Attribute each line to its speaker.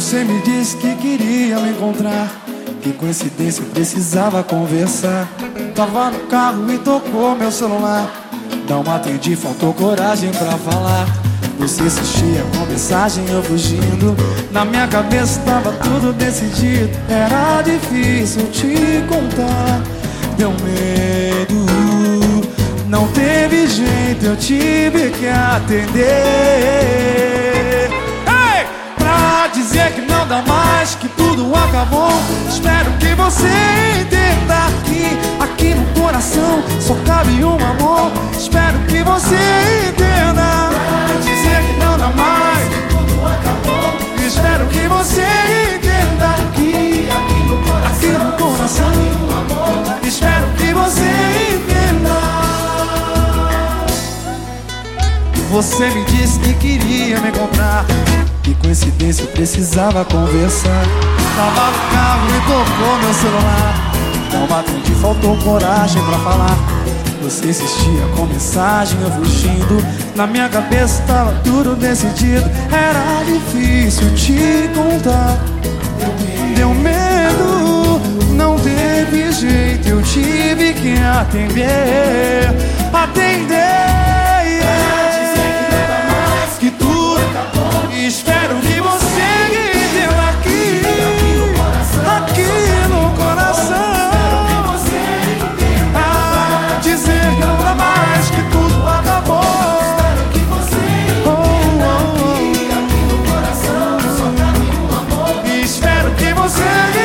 Speaker 1: Você me disse que queria me encontrar. Que coincidência, precisava conversar. Tava no carro e tocou meu celular. Não atendi, faltou coragem pra falar. Você insistia com mensagem, eu fugindo. Na minha cabeça tava tudo decidido. Era difícil te contar. Deu medo, não teve jeito, eu tive que atender. Acabou. Espero que você entenda que aqui no coração só cabe um amor. Espero que você entenda. Pra dizer que não dá mais, tudo acabou. Espero que você entenda que aqui no coração, aqui no coração Espero que você entenda. Você me disse que queria me encontrar. Que coincidência, eu precisava conversar. Tava no carro e tocou meu celular. Não atendi, faltou coragem pra falar. Você insistia com mensagem, eu fugindo. Na minha cabeça tava tudo decidido. Era difícil te contar. Deu medo, não teve jeito. Eu tive que atender. Atender. você.